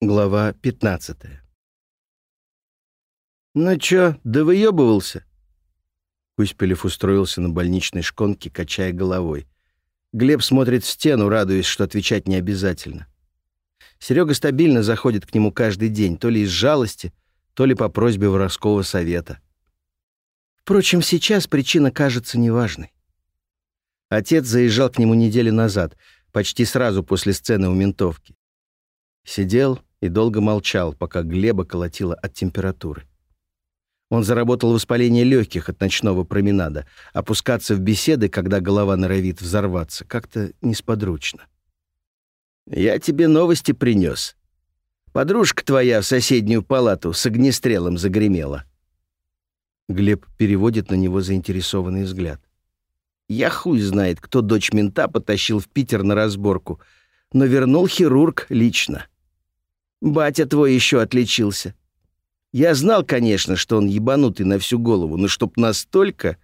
Глава 15 «Ну чё, да выёбывался?» Куспелев устроился на больничной шконке, качая головой. Глеб смотрит в стену, радуясь, что отвечать не обязательно. Серега стабильно заходит к нему каждый день, то ли из жалости, то ли по просьбе воровского совета. Впрочем, сейчас причина кажется неважной. Отец заезжал к нему неделю назад, почти сразу после сцены у ментовки. Сидел и долго молчал, пока Глеба колотило от температуры. Он заработал воспаление легких от ночного променада. Опускаться в беседы, когда голова норовит взорваться, как-то несподручно. «Я тебе новости принес. Подружка твоя в соседнюю палату с огнестрелом загремела». Глеб переводит на него заинтересованный взгляд. «Я хуй знает, кто дочь мента потащил в Питер на разборку, но вернул хирург лично. Батя твой еще отличился. Я знал, конечно, что он ебанутый на всю голову, но чтоб настолько...»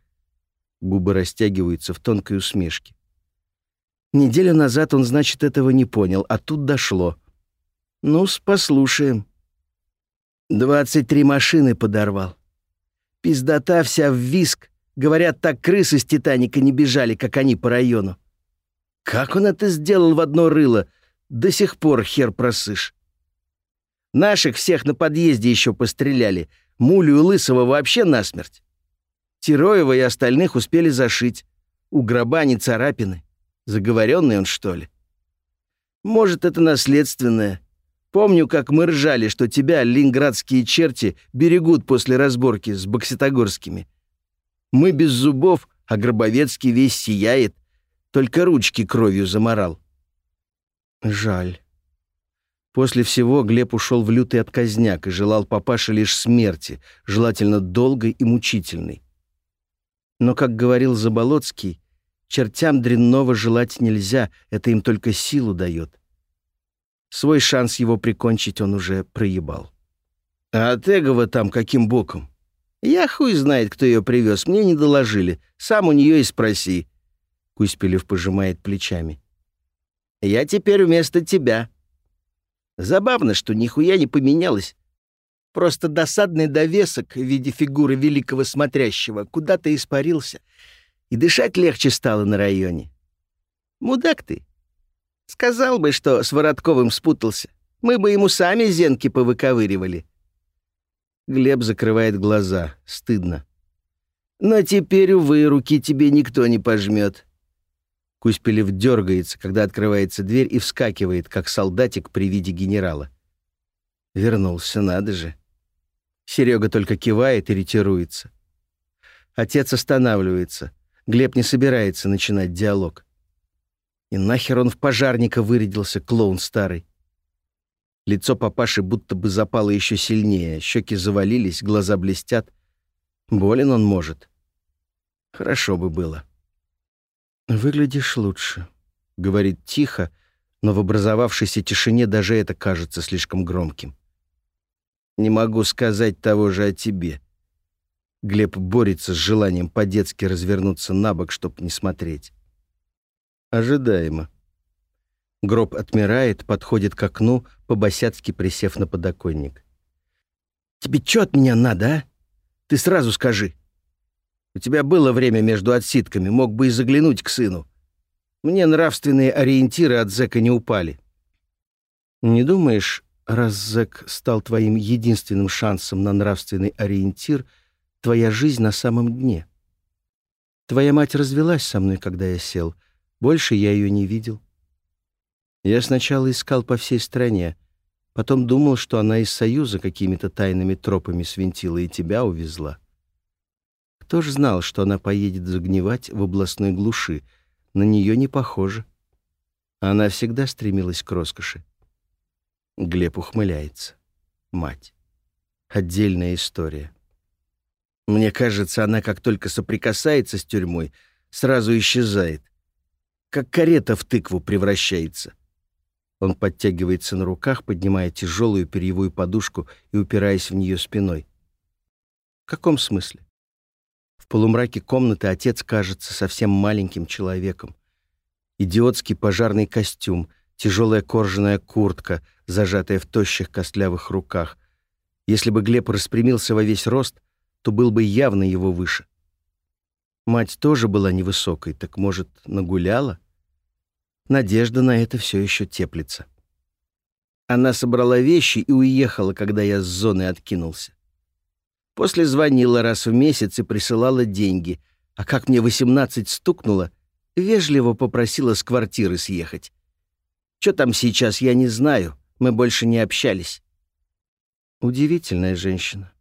Губы растягиваются в тонкой усмешке. Неделю назад он, значит, этого не понял, а тут дошло. ну послушаем. Двадцать три машины подорвал. Пиздота вся в виск. Говорят, так крысы с «Титаника» не бежали, как они по району. Как он это сделал в одно рыло? До сих пор хер просышь. Наших всех на подъезде еще постреляли. Мулю и Лысого вообще насмерть. Тероева и остальных успели зашить. У гроба не царапины. Заговоренный он, что ли? Может, это наследственное. Помню, как мы ржали, что тебя ленинградские черти берегут после разборки с бокситогорскими. Мы без зубов, а Гробовецкий весь сияет. Только ручки кровью заморал. Жаль. После всего Глеб ушел в лютый отказняк и желал папаше лишь смерти, желательно долгой и мучительной. Но, как говорил Заболоцкий, чертям дрянного желать нельзя, это им только силу дает. Свой шанс его прикончить он уже проебал. А от Эгова там каким боком? Я хуй знает, кто ее привез, мне не доложили. Сам у нее и спроси. Куспелев пожимает плечами. Я теперь вместо тебя. Забавно, что нихуя не поменялось. Просто досадный довесок в виде фигуры великого смотрящего куда-то испарился, и дышать легче стало на районе. Мудак ты. Сказал бы, что с Воротковым спутался. Мы бы ему сами зенки повыковыривали. Глеб закрывает глаза. Стыдно. Но теперь, увы, руки тебе никто не пожмет. Куспелев дергается, когда открывается дверь и вскакивает, как солдатик при виде генерала. Вернулся, надо же. Серега только кивает и ретируется. Отец останавливается. Глеб не собирается начинать диалог. И нахер он в пожарника вырядился, клоун старый. Лицо папаши будто бы запало еще сильнее, щеки завалились, глаза блестят. Болен он может. Хорошо бы было. «Выглядишь лучше», — говорит тихо, но в образовавшейся тишине даже это кажется слишком громким. «Не могу сказать того же о тебе». Глеб борется с желанием по-детски развернуться на бок, чтобы не смотреть. Ожидаемо. Гроб отмирает, подходит к окну, по-босяцки присев на подоконник. «Тебе чё от меня надо, а? Ты сразу скажи». У тебя было время между отсидками, мог бы и заглянуть к сыну. Мне нравственные ориентиры от зэка не упали. Не думаешь, раз зэк стал твоим единственным шансом на нравственный ориентир, твоя жизнь на самом дне? Твоя мать развелась со мной, когда я сел. Больше я ее не видел. Я сначала искал по всей стране, потом думал, что она из Союза какими-то тайными тропами свинтила и тебя увезла. Кто ж знал, что она поедет загнивать в областной глуши? На нее не похоже. Она всегда стремилась к роскоши. Глеб ухмыляется. Мать. Отдельная история. Мне кажется, она как только соприкасается с тюрьмой, сразу исчезает. Как карета в тыкву превращается. Он подтягивается на руках, поднимая тяжелую перьевую подушку и упираясь в нее спиной. В каком смысле? В полумраке комнаты отец кажется совсем маленьким человеком. Идиотский пожарный костюм, тяжелая кожаная куртка, зажатая в тощих костлявых руках. Если бы Глеб распрямился во весь рост, то был бы явно его выше. Мать тоже была невысокой, так, может, нагуляла? Надежда на это все еще теплится. Она собрала вещи и уехала, когда я с зоны откинулся. После звонила раз в месяц и присылала деньги, а как мне 18 стукнуло, вежливо попросила с квартиры съехать. Что там сейчас, я не знаю, мы больше не общались. Удивительная женщина.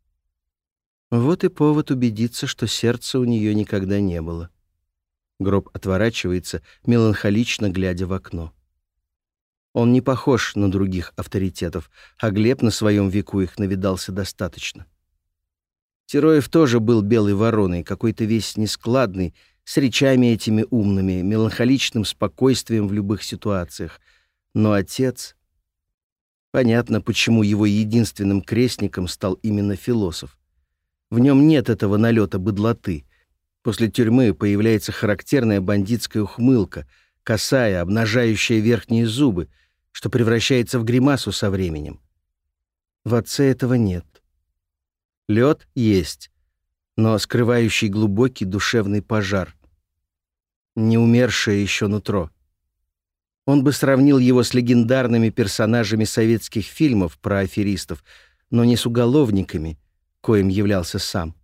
Вот и повод убедиться, что сердца у нее никогда не было. Гроб отворачивается, меланхолично глядя в окно. Он не похож на других авторитетов, а Глеб на своем веку их навидался достаточно. Тероев тоже был белой вороной, какой-то весь нескладный, с речами этими умными, меланхоличным спокойствием в любых ситуациях. Но отец... Понятно, почему его единственным крестником стал именно философ. В нем нет этого налета быдлоты. После тюрьмы появляется характерная бандитская ухмылка, косая, обнажающая верхние зубы, что превращается в гримасу со временем. В отце этого нет. Лед есть, но скрывающий глубокий душевный пожар. Не умершее еще нутро. Он бы сравнил его с легендарными персонажами советских фильмов про аферистов, но не с уголовниками, коим являлся сам.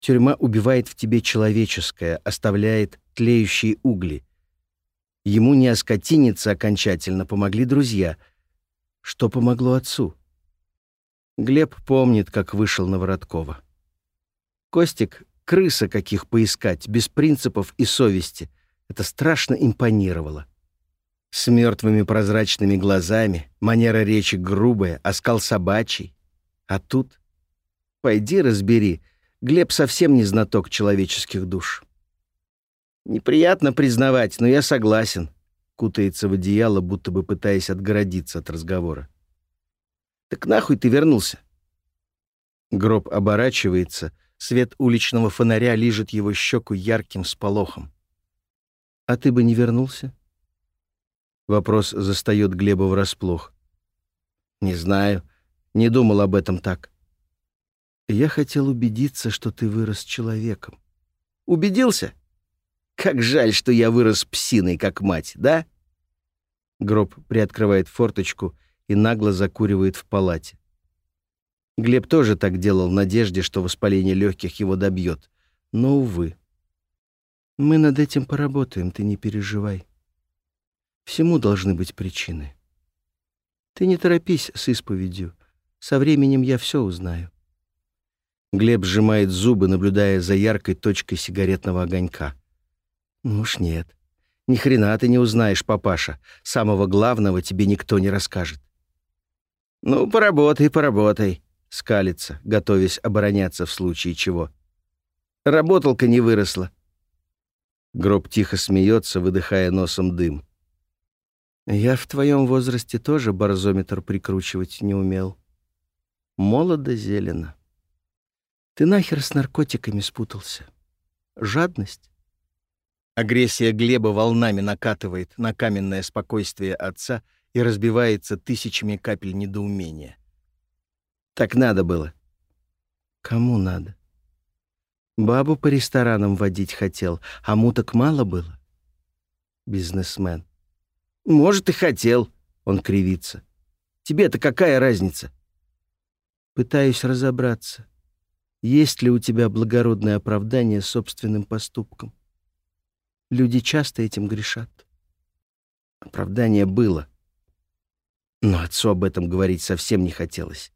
Тюрьма убивает в тебе человеческое, оставляет тлеющие угли. Ему не оскотиниться окончательно помогли друзья. Что помогло отцу? Глеб помнит, как вышел на Вороткова. Костик — крыса каких поискать, без принципов и совести. Это страшно импонировало с мертвыми прозрачными глазами, манера речи грубая, оскал собачий. А тут... Пойди разбери, Глеб совсем не знаток человеческих душ. Неприятно признавать, но я согласен. Кутается в одеяло, будто бы пытаясь отгородиться от разговора. Так нахуй ты вернулся? Гроб оборачивается, свет уличного фонаря лижет его щеку ярким сполохом. А ты бы не вернулся? Вопрос застает Глеба врасплох. «Не знаю. Не думал об этом так». «Я хотел убедиться, что ты вырос человеком». «Убедился? Как жаль, что я вырос псиной, как мать, да?» Гроб приоткрывает форточку и нагло закуривает в палате. Глеб тоже так делал в надежде, что воспаление легких его добьет. Но, увы. «Мы над этим поработаем, ты не переживай». Всему должны быть причины. Ты не торопись с исповедью. Со временем я все узнаю. Глеб сжимает зубы, наблюдая за яркой точкой сигаретного огонька. Ну уж нет. Ни хрена ты не узнаешь, папаша. Самого главного тебе никто не расскажет. Ну, поработай, поработай, скалится, готовясь обороняться в случае чего. Работалка не выросла. Гроб тихо смеется, выдыхая носом дым. Я в твоем возрасте тоже барзометр прикручивать не умел. Молодо зелено. Ты нахер с наркотиками спутался. Жадность. Агрессия Глеба волнами накатывает на каменное спокойствие отца и разбивается тысячами капель недоумения. Так надо было. Кому надо? Бабу по ресторанам водить хотел, а муток мало было. Бизнесмен. «Может, и хотел», — он кривится. «Тебе-то какая разница?» Пытаюсь разобраться, есть ли у тебя благородное оправдание собственным поступкам. Люди часто этим грешат. Оправдание было. Но отцу об этом говорить совсем не хотелось.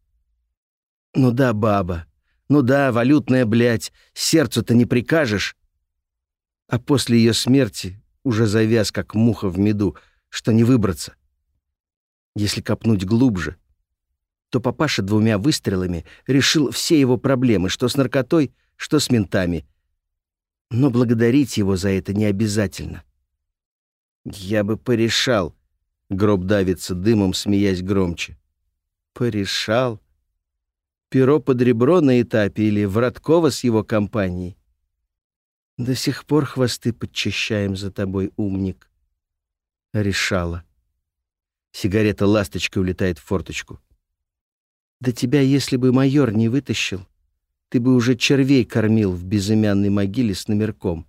Ну да, баба. Ну да, валютная, блядь. Сердцу-то не прикажешь. А после ее смерти уже завяз, как муха в меду — что не выбраться. Если копнуть глубже, то папаша двумя выстрелами решил все его проблемы, что с наркотой, что с ментами. Но благодарить его за это не обязательно. «Я бы порешал», — гроб давится дымом, смеясь громче. «Порешал? Перо под ребро на этапе или Враткова с его компанией?» «До сих пор хвосты подчищаем за тобой, умник» решала. Сигарета ласточкой улетает в форточку. Да тебя, если бы майор не вытащил, ты бы уже червей кормил в безымянной могиле с номерком.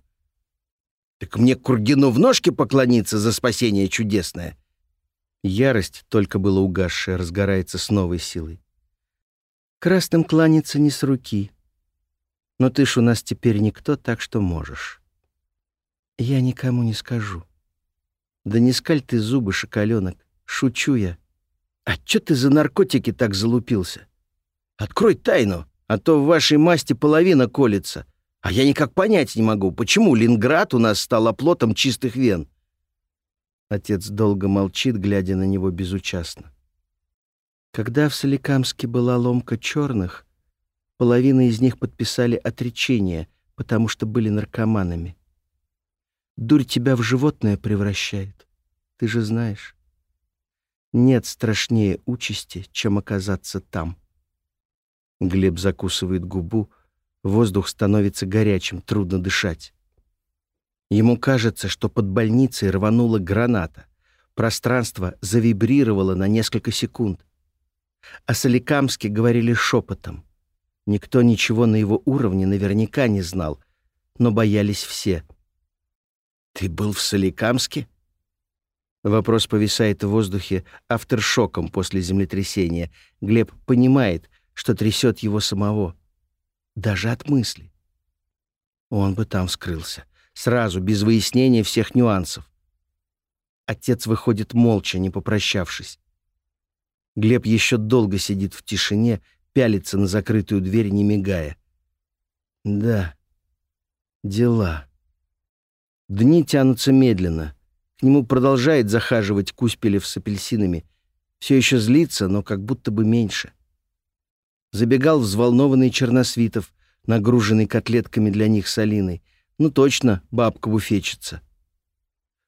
Так мне Кургину в ножки поклониться за спасение чудесное. Ярость, только было угасшая, разгорается с новой силой. Красным кланяться не с руки. Но ты ж у нас теперь никто, так что можешь. Я никому не скажу. Да не скаль ты зубы, шоколенок. Шучу я. А чё ты за наркотики так залупился? Открой тайну, а то в вашей масти половина колется. А я никак понять не могу, почему Ленинград у нас стал оплотом чистых вен. Отец долго молчит, глядя на него безучастно. Когда в Соликамске была ломка черных, половина из них подписали отречение, потому что были наркоманами. Дурь тебя в животное превращает, ты же знаешь. Нет страшнее участи, чем оказаться там. Глеб закусывает губу, воздух становится горячим, трудно дышать. Ему кажется, что под больницей рванула граната. Пространство завибрировало на несколько секунд. О Соликамске говорили шепотом. Никто ничего на его уровне наверняка не знал, но боялись все. «Ты был в Соликамске?» Вопрос повисает в воздухе авторшоком после землетрясения. Глеб понимает, что трясет его самого. Даже от мысли. Он бы там скрылся. Сразу, без выяснения всех нюансов. Отец выходит молча, не попрощавшись. Глеб еще долго сидит в тишине, пялится на закрытую дверь, не мигая. Да, дела. Дни тянутся медленно — к нему продолжает захаживать Куспелев с апельсинами. Все еще злится, но как будто бы меньше. Забегал взволнованный Черносвитов, нагруженный котлетками для них с Алиной. Ну точно, бабка-буфетчица.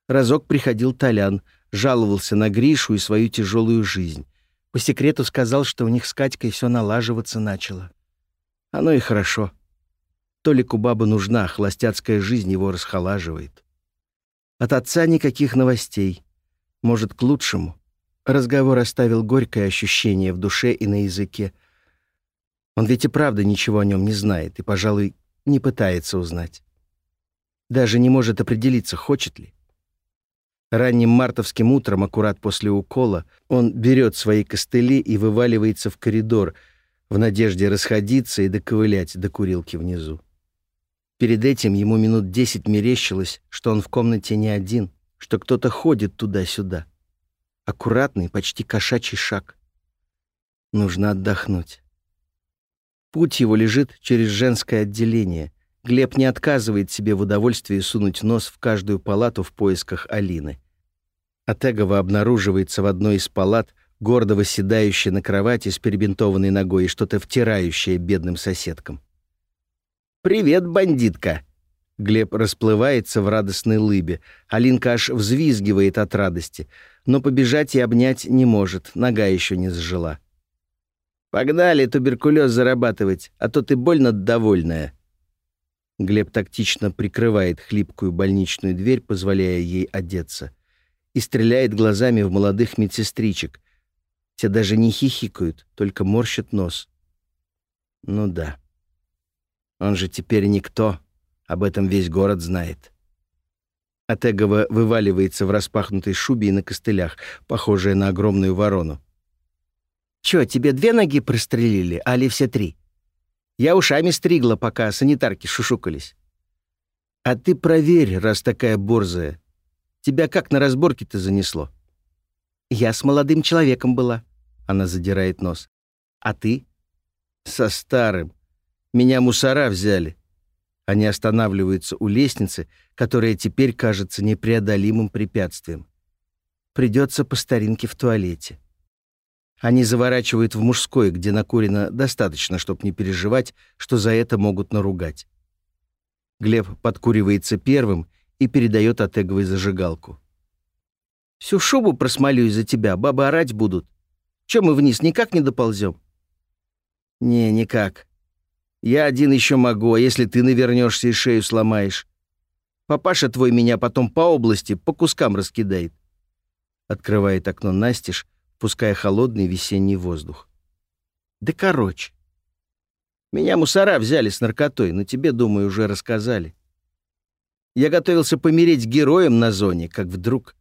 Разок приходил Толян, жаловался на Гришу и свою тяжелую жизнь. По секрету сказал, что у них с Катькой все налаживаться начало. Оно и хорошо. Толику баба нужна, холостяцкая жизнь его расхолаживает. От отца никаких новостей. Может, к лучшему. Разговор оставил горькое ощущение в душе и на языке. Он ведь и правда ничего о нем не знает и, пожалуй, не пытается узнать. Даже не может определиться, хочет ли. Ранним мартовским утром, аккурат после укола, он берет свои костыли и вываливается в коридор в надежде расходиться и доковылять до курилки внизу. Перед этим ему минут десять мерещилось, что он в комнате не один, что кто-то ходит туда-сюда. Аккуратный, почти кошачий шаг. Нужно отдохнуть. Путь его лежит через женское отделение. Глеб не отказывает себе в удовольствии сунуть нос в каждую палату в поисках Алины. Атегова обнаруживается в одной из палат, гордо восседающая на кровати с перебинтованной ногой и что-то втирающее бедным соседкам. «Привет, бандитка!» Глеб расплывается в радостной лыбе. Алинка аж взвизгивает от радости, но побежать и обнять не может, нога еще не сжила. «Погнали туберкулез зарабатывать, а то ты больно довольная». Глеб тактично прикрывает хлипкую больничную дверь, позволяя ей одеться, и стреляет глазами в молодых медсестричек. Те даже не хихикают, только морщат нос. Ну да. Он же теперь никто. Об этом весь город знает. Атегова вываливается в распахнутой шубе и на костылях, похожая на огромную ворону. «Чё, тебе две ноги прострелили, али все три? Я ушами стригла, пока санитарки шушукались. А ты проверь, раз такая борзая. Тебя как на разборке-то занесло?» «Я с молодым человеком была», — она задирает нос. «А ты?» «Со старым. Меня мусора взяли. Они останавливаются у лестницы, которая теперь кажется непреодолимым препятствием. Придется по старинке в туалете. Они заворачивают в мужской, где накурено достаточно, чтобы не переживать, что за это могут наругать. Глеб подкуривается первым и передает Атеговой зажигалку. «Всю шубу просмолю из-за тебя, бабы орать будут. Чем мы вниз никак не доползем?» «Не, никак. Я один еще могу, а если ты навернешься и шею сломаешь? Папаша твой меня потом по области, по кускам раскидает. открывает окно настежь, пуская холодный весенний воздух. «Да короче. Меня мусора взяли с наркотой, но тебе, думаю, уже рассказали. Я готовился помереть героем на зоне, как вдруг...»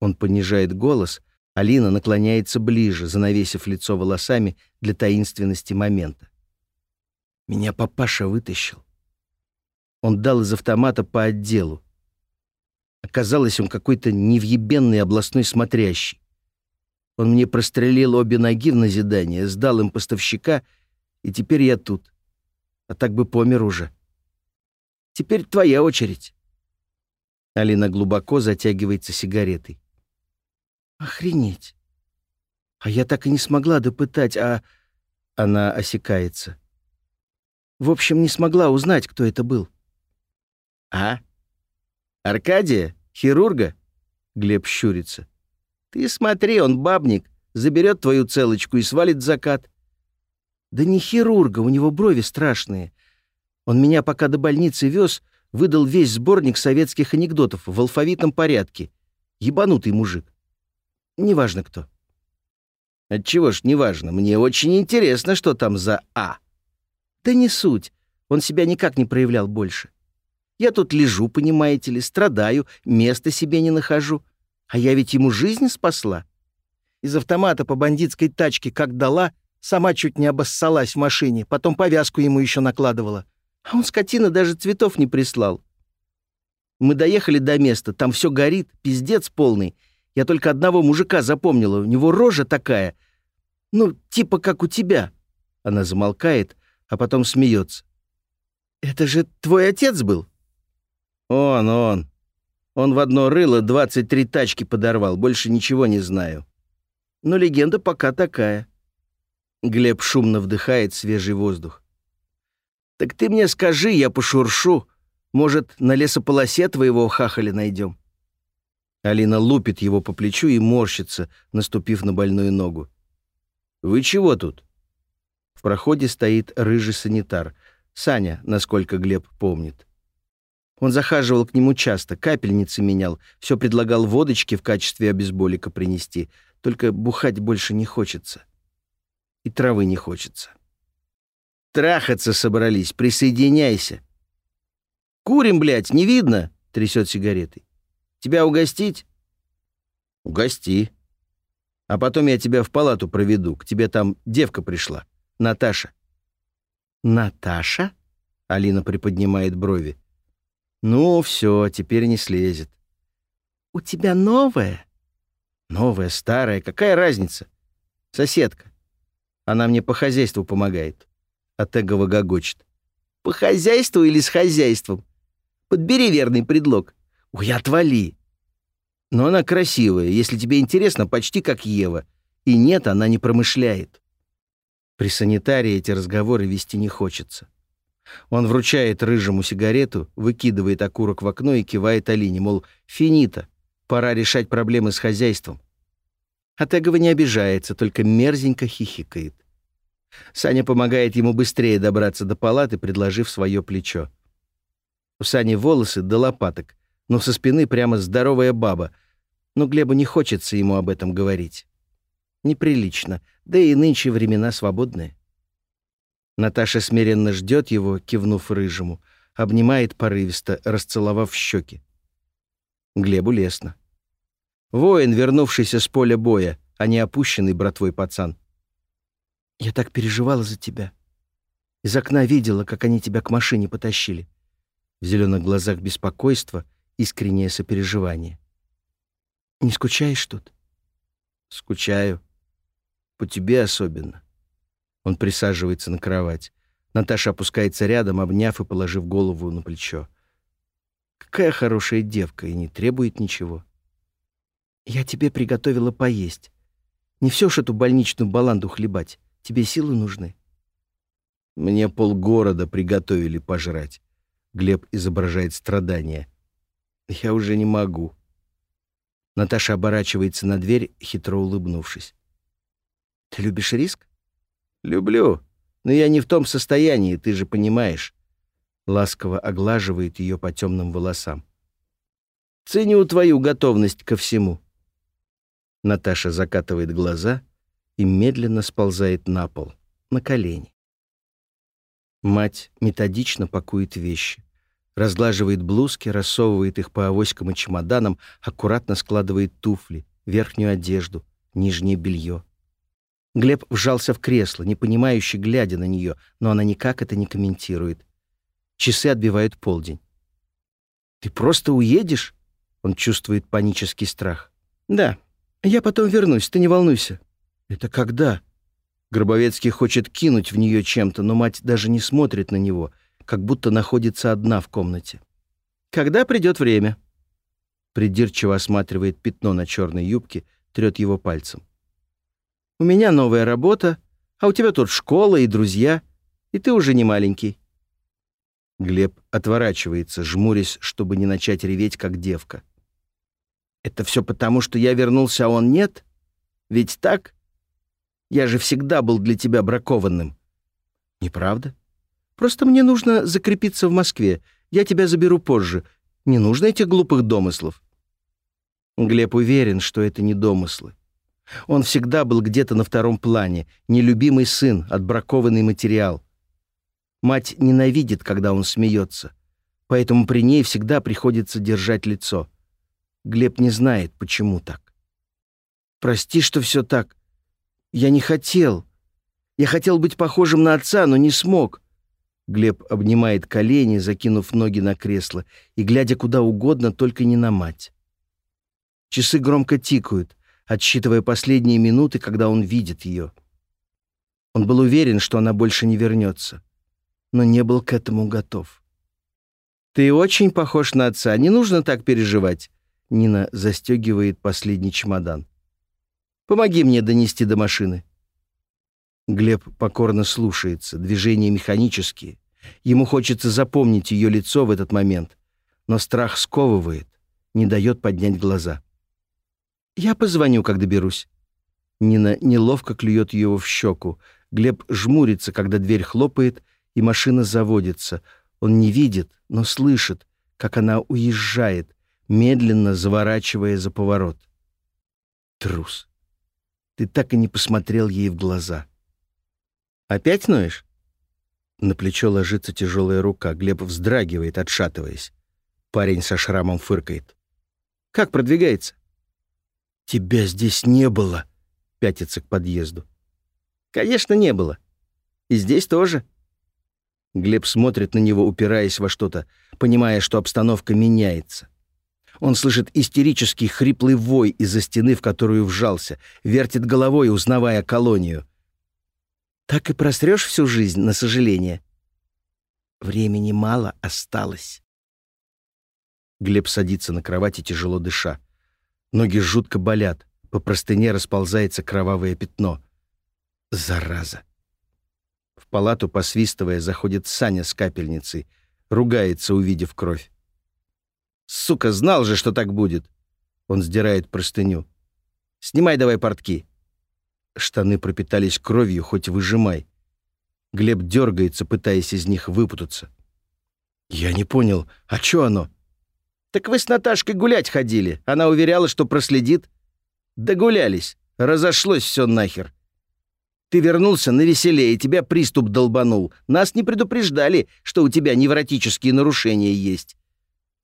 Он понижает голос, Алина наклоняется ближе, занавесив лицо волосами для таинственности момента. Меня папаша вытащил. Он дал из автомата по отделу. Оказалось, он какой-то невъебенный областной смотрящий. Он мне прострелил обе ноги в назидание, сдал им поставщика, и теперь я тут. А так бы помер уже. Теперь твоя очередь. Алина глубоко затягивается сигаретой. Охренеть. А я так и не смогла допытать, а... Она осекается. В общем, не смогла узнать, кто это был. А? Аркадия? Хирурга? Глеб щурится. Ты смотри, он бабник, заберет твою целочку и свалит закат. Да не хирурга, у него брови страшные. Он меня пока до больницы вез, выдал весь сборник советских анекдотов в алфавитном порядке. Ебанутый мужик. Неважно кто. Отчего ж неважно, мне очень интересно, что там за А. Да не суть. Он себя никак не проявлял больше. Я тут лежу, понимаете ли, страдаю, места себе не нахожу. А я ведь ему жизнь спасла. Из автомата по бандитской тачке как дала, сама чуть не обоссалась в машине, потом повязку ему еще накладывала. А он, скотина, даже цветов не прислал. Мы доехали до места, там все горит, пиздец полный. Я только одного мужика запомнила, у него рожа такая. Ну, типа как у тебя. Она замолкает, а потом смеется. «Это же твой отец был?» «Он, он. Он в одно рыло 23 тачки подорвал, больше ничего не знаю. Но легенда пока такая». Глеб шумно вдыхает свежий воздух. «Так ты мне скажи, я пошуршу. Может, на лесополосе твоего хахаля найдем?» Алина лупит его по плечу и морщится, наступив на больную ногу. «Вы чего тут?» В проходе стоит рыжий санитар. Саня, насколько Глеб помнит. Он захаживал к нему часто, капельницы менял, все предлагал водочки в качестве обезболика принести. Только бухать больше не хочется. И травы не хочется. Трахаться собрались, присоединяйся. Курим, блядь, не видно? Трясет сигаретой. Тебя угостить? Угости. А потом я тебя в палату проведу. К тебе там девка пришла. Наташа». «Наташа?» — Алина приподнимает брови. «Ну, все, теперь не слезет». «У тебя новая?» «Новая, старая, какая разница? Соседка. Она мне по хозяйству помогает». Атегова гогочет. «По хозяйству или с хозяйством? Подбери верный предлог. Ой, отвали!» «Но она красивая, если тебе интересно, почти как Ева. И нет, она не промышляет». При санитарии эти разговоры вести не хочется. Он вручает рыжему сигарету, выкидывает окурок в окно и кивает Алине, мол, финита, пора решать проблемы с хозяйством. Атегова не обижается, только мерзенько хихикает. Саня помогает ему быстрее добраться до палаты, предложив свое плечо. У Сани волосы до лопаток, но со спины прямо здоровая баба, но Глебу не хочется ему об этом говорить. Неприлично, да и нынче времена свободные. Наташа смиренно ждет его, кивнув рыжему, обнимает порывисто, расцеловав щеки. Глебу лестно. Воин, вернувшийся с поля боя, а не опущенный братвой пацан. «Я так переживала за тебя. Из окна видела, как они тебя к машине потащили. В зеленых глазах беспокойство, искреннее сопереживание. Не скучаешь тут?» «Скучаю», по тебе особенно». Он присаживается на кровать. Наташа опускается рядом, обняв и положив голову на плечо. «Какая хорошая девка и не требует ничего». «Я тебе приготовила поесть. Не все ж эту больничную баланду хлебать. Тебе силы нужны». «Мне полгорода приготовили пожрать». Глеб изображает страдания. «Я уже не могу». Наташа оборачивается на дверь, хитро улыбнувшись. Ты любишь риск? Люблю, но я не в том состоянии, ты же понимаешь. Ласково оглаживает ее по темным волосам. Ценю твою готовность ко всему. Наташа закатывает глаза и медленно сползает на пол, на колени. Мать методично пакует вещи. Разглаживает блузки, рассовывает их по авоськам и чемоданам, аккуратно складывает туфли, верхнюю одежду, нижнее белье. Глеб вжался в кресло, не понимающе глядя на нее, но она никак это не комментирует. Часы отбивают полдень. «Ты просто уедешь?» Он чувствует панический страх. «Да, я потом вернусь, ты не волнуйся». «Это когда?» Гробовецкий хочет кинуть в нее чем-то, но мать даже не смотрит на него, как будто находится одна в комнате. «Когда придет время?» Придирчиво осматривает пятно на черной юбке, трет его пальцем. «У меня новая работа, а у тебя тут школа и друзья, и ты уже не маленький». Глеб отворачивается, жмурясь, чтобы не начать реветь, как девка. «Это все потому, что я вернулся, а он нет? Ведь так? Я же всегда был для тебя бракованным». «Неправда?» Просто мне нужно закрепиться в Москве. Я тебя заберу позже. Не нужно этих глупых домыслов». Глеб уверен, что это не домыслы. Он всегда был где-то на втором плане, нелюбимый сын, отбракованный материал. Мать ненавидит, когда он смеется, поэтому при ней всегда приходится держать лицо. Глеб не знает, почему так. «Прости, что все так. Я не хотел. Я хотел быть похожим на отца, но не смог. Глеб обнимает колени, закинув ноги на кресло, и глядя куда угодно, только не на мать. Часы громко тикают, отсчитывая последние минуты, когда он видит ее. Он был уверен, что она больше не вернется, но не был к этому готов. «Ты очень похож на отца, не нужно так переживать», — Нина застегивает последний чемодан. «Помоги мне донести до машины». Глеб покорно слушается, движения механические. Ему хочется запомнить ее лицо в этот момент, но страх сковывает, не дает поднять глаза. «Я позвоню, как доберусь». Нина неловко клюет его в щеку. Глеб жмурится, когда дверь хлопает, и машина заводится. Он не видит, но слышит, как она уезжает, медленно заворачивая за поворот. Трус. Ты так и не посмотрел ей в глаза. «Опять ноешь?» На плечо ложится тяжелая рука. Глеб вздрагивает, отшатываясь. Парень со шрамом фыркает. «Как продвигается?» «Тебя здесь не было», — пятится к подъезду. «Конечно, не было. И здесь тоже». Глеб смотрит на него, упираясь во что-то, понимая, что обстановка меняется. Он слышит истерический хриплый вой из-за стены, в которую вжался, вертит головой, узнавая колонию. Так и просрешь всю жизнь, на сожаление. Времени мало осталось. Глеб садится на кровати, тяжело дыша. Ноги жутко болят. По простыне расползается кровавое пятно. Зараза. В палату, посвистывая, заходит Саня с капельницей. Ругается, увидев кровь. «Сука, знал же, что так будет!» Он сдирает простыню. «Снимай давай портки!» Штаны пропитались кровью, хоть выжимай. Глеб дергается, пытаясь из них выпутаться. «Я не понял, а чё оно?» «Так вы с Наташкой гулять ходили. Она уверяла, что проследит». «Догулялись. Разошлось все нахер. Ты вернулся на веселее, тебя приступ долбанул. Нас не предупреждали, что у тебя невротические нарушения есть.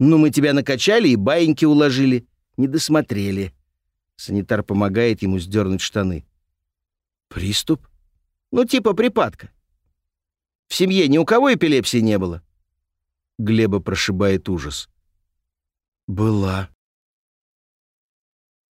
Ну, мы тебя накачали и баиньки уложили. Не досмотрели». Санитар помогает ему сдернуть штаны. Приступ? Ну, типа припадка. В семье ни у кого эпилепсии не было. Глеба прошибает ужас. Была.